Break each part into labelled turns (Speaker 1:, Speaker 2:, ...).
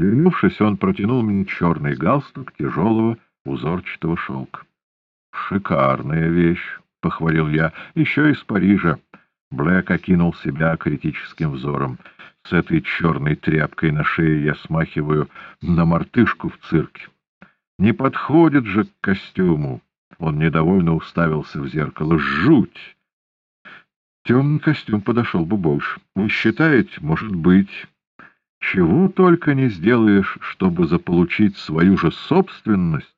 Speaker 1: Вернувшись, он протянул мне черный галстук тяжелого узорчатого шелка. «Шикарная вещь!» — похвалил я. «Еще из Парижа». Блэк окинул себя критическим взором. С этой черной тряпкой на шее я смахиваю на мартышку в цирке. Не подходит же к костюму. Он недовольно уставился в зеркало. Жуть! Темный костюм подошел бы больше. Вы считаете, может быть... Чего только не сделаешь, чтобы заполучить свою же собственность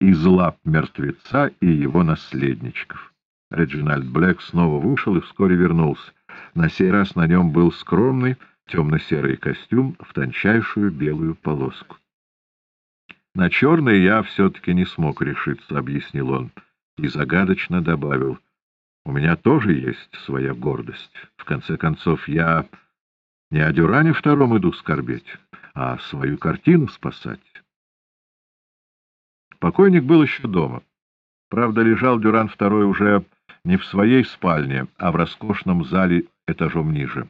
Speaker 1: из лап мертвеца и его наследничков. Реджинальд Блэк снова вышел и вскоре вернулся. На сей раз на нем был скромный темно-серый костюм в тончайшую белую полоску. «На черный я все-таки не смог решиться», — объяснил он, и загадочно добавил. «У меня тоже есть своя гордость. В конце концов, я не о Дюране втором иду скорбеть, а свою картину спасать». Покойник был еще дома. Правда, лежал Дюран второй уже не в своей спальне, а в роскошном зале этажом ниже.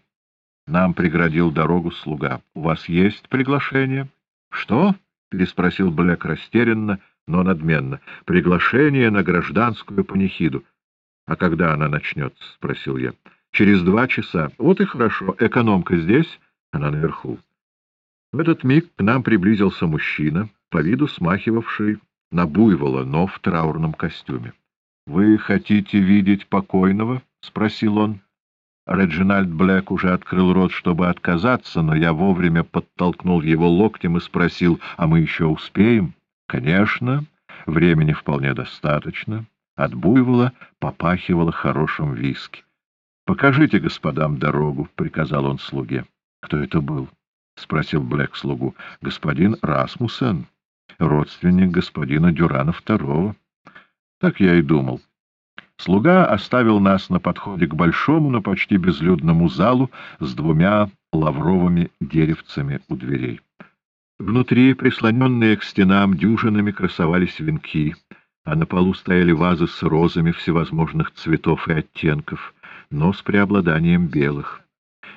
Speaker 1: Нам преградил дорогу слуга. — У вас есть приглашение? — Что? — переспросил Блэк растерянно, но надменно. — Приглашение на гражданскую панихиду. — А когда она начнется? — спросил я. — Через два часа. Вот и хорошо. Экономка здесь? Она наверху. В этот миг к нам приблизился мужчина, по виду смахивавший на буйвола, но в траурном костюме. — Вы хотите видеть покойного? — спросил он. Реджинальд Блэк уже открыл рот, чтобы отказаться, но я вовремя подтолкнул его локтем и спросил, а мы еще успеем? — Конечно, времени вполне достаточно. От буйвола попахивало хорошим виски. — Покажите господам дорогу, — приказал он слуге. — Кто это был? — спросил Блэк слугу. — Господин Расмусен, родственник господина Дюрана II. Так я и думал. Слуга оставил нас на подходе к большому, но почти безлюдному залу с двумя лавровыми деревцами у дверей. Внутри, прислоненные к стенам дюжинами, красовались венки, а на полу стояли вазы с розами всевозможных цветов и оттенков, но с преобладанием белых.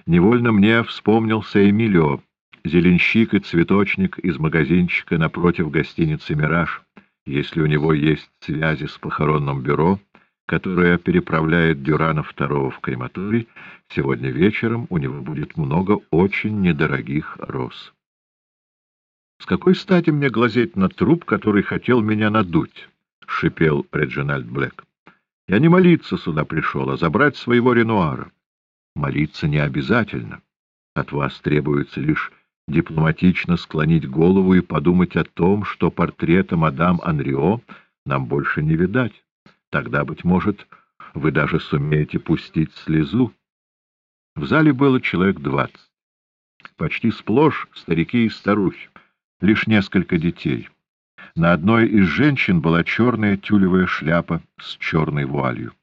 Speaker 1: Невольно мне вспомнился Эмилио, зеленщик и цветочник из магазинчика напротив гостиницы «Мираж». Если у него есть связи с похоронным бюро, которая переправляет Дюрана II в крематорий, сегодня вечером у него будет много очень недорогих роз. «С какой стати мне глазеть на труп, который хотел меня надуть?» — шипел Реджинальд Блэк. «Я не молиться сюда пришел, а забрать своего Ренуара. Молиться не обязательно. От вас требуется лишь дипломатично склонить голову и подумать о том, что портрета мадам Анрио нам больше не видать. Тогда, быть может, вы даже сумеете пустить слезу. В зале было человек двадцать. Почти сплошь старики и старухи, лишь несколько детей. На одной из женщин была черная тюлевая шляпа с черной вуалью.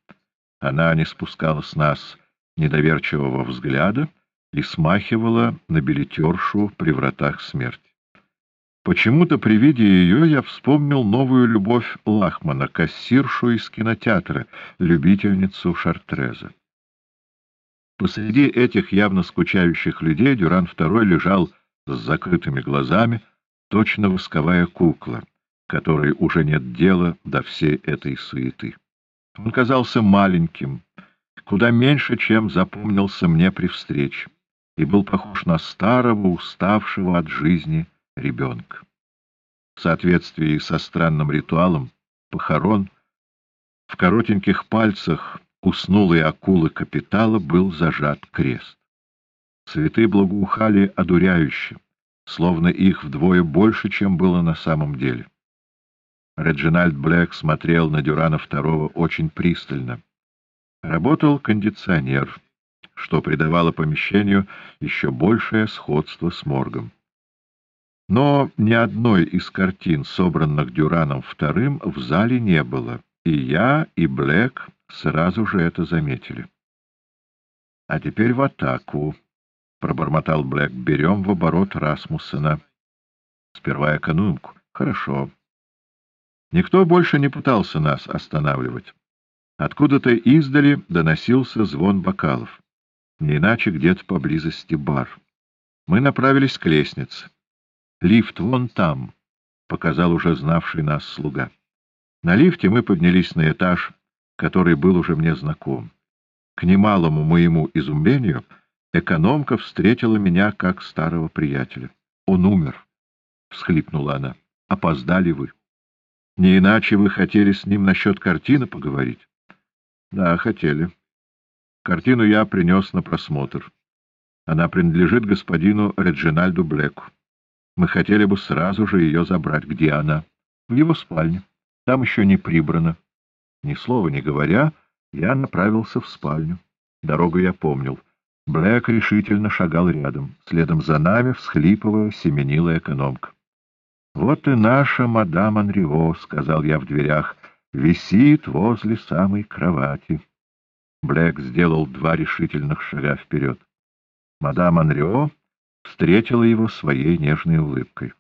Speaker 1: Она не спускала с нас недоверчивого взгляда и смахивала на билетершу при вратах смерти. Почему-то при виде ее я вспомнил новую любовь Лахмана, кассиршу из кинотеатра, любительницу Шартреза. Посреди этих явно скучающих людей Дюран II лежал с закрытыми глазами, точно восковая кукла, которой уже нет дела до всей этой суеты. Он казался маленьким, куда меньше, чем запомнился мне при встрече, и был похож на старого, уставшего от жизни ребенка. В соответствии со странным ритуалом похорон в коротеньких пальцах уснулой акулы капитала был зажат крест. Цветы благоухали одуряюще, словно их вдвое больше, чем было на самом деле. Реджинальд Блэк смотрел на Дюрана II очень пристально. Работал кондиционер, что придавало помещению еще большее сходство с моргом. Но ни одной из картин, собранных Дюраном вторым, в зале не было, и я, и Блэк сразу же это заметили. — А теперь в атаку, — пробормотал Блэк. — Берем в оборот Расмуссена. Сперва экономку. Хорошо. Никто больше не пытался нас останавливать. Откуда-то издали доносился звон бокалов. Не иначе где-то поблизости бар. Мы направились к лестнице. Лифт вон там, — показал уже знавший нас слуга. На лифте мы поднялись на этаж, который был уже мне знаком. К немалому моему изумлению экономка встретила меня как старого приятеля. «Он умер», — всхлипнула она. «Опоздали вы. Не иначе вы хотели с ним насчет картины поговорить?» «Да, хотели. Картину я принес на просмотр. Она принадлежит господину Реджинальду Блэку. Мы хотели бы сразу же ее забрать. Где она? В его спальне. Там еще не прибрано. Ни слова не говоря, я направился в спальню. Дорогу я помнил. Блэк решительно шагал рядом. Следом за нами, всхлипывая, семенила экономка. — Вот и наша мадам Анрио, — сказал я в дверях, — висит возле самой кровати. Блэк сделал два решительных шага вперед. Мадам Анрио встретила его своей нежной улыбкой.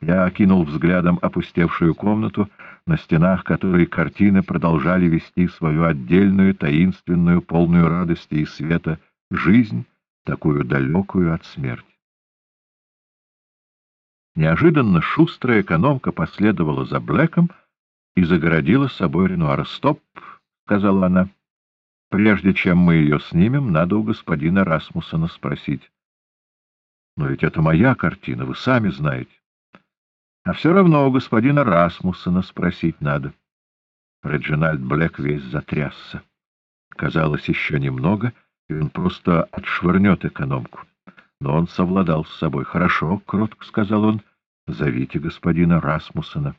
Speaker 1: Я окинул взглядом опустевшую комнату, на стенах которой картины продолжали вести свою отдельную, таинственную, полную радости и света жизнь, такую далекую от смерти. Неожиданно шустрая экономка последовала за Блэком и загородила с собой Ренуара. «Стоп!» — сказала она. Прежде чем мы ее снимем, надо у господина Расмуссона спросить. Но ведь это моя картина, вы сами знаете. А все равно у господина Расмуссона спросить надо. Реджинальд Блэк весь затрясся. Казалось, еще немного, и он просто отшвырнет экономку. Но он совладал с собой. — Хорошо, — кротко сказал он, — зовите господина Расмуссона.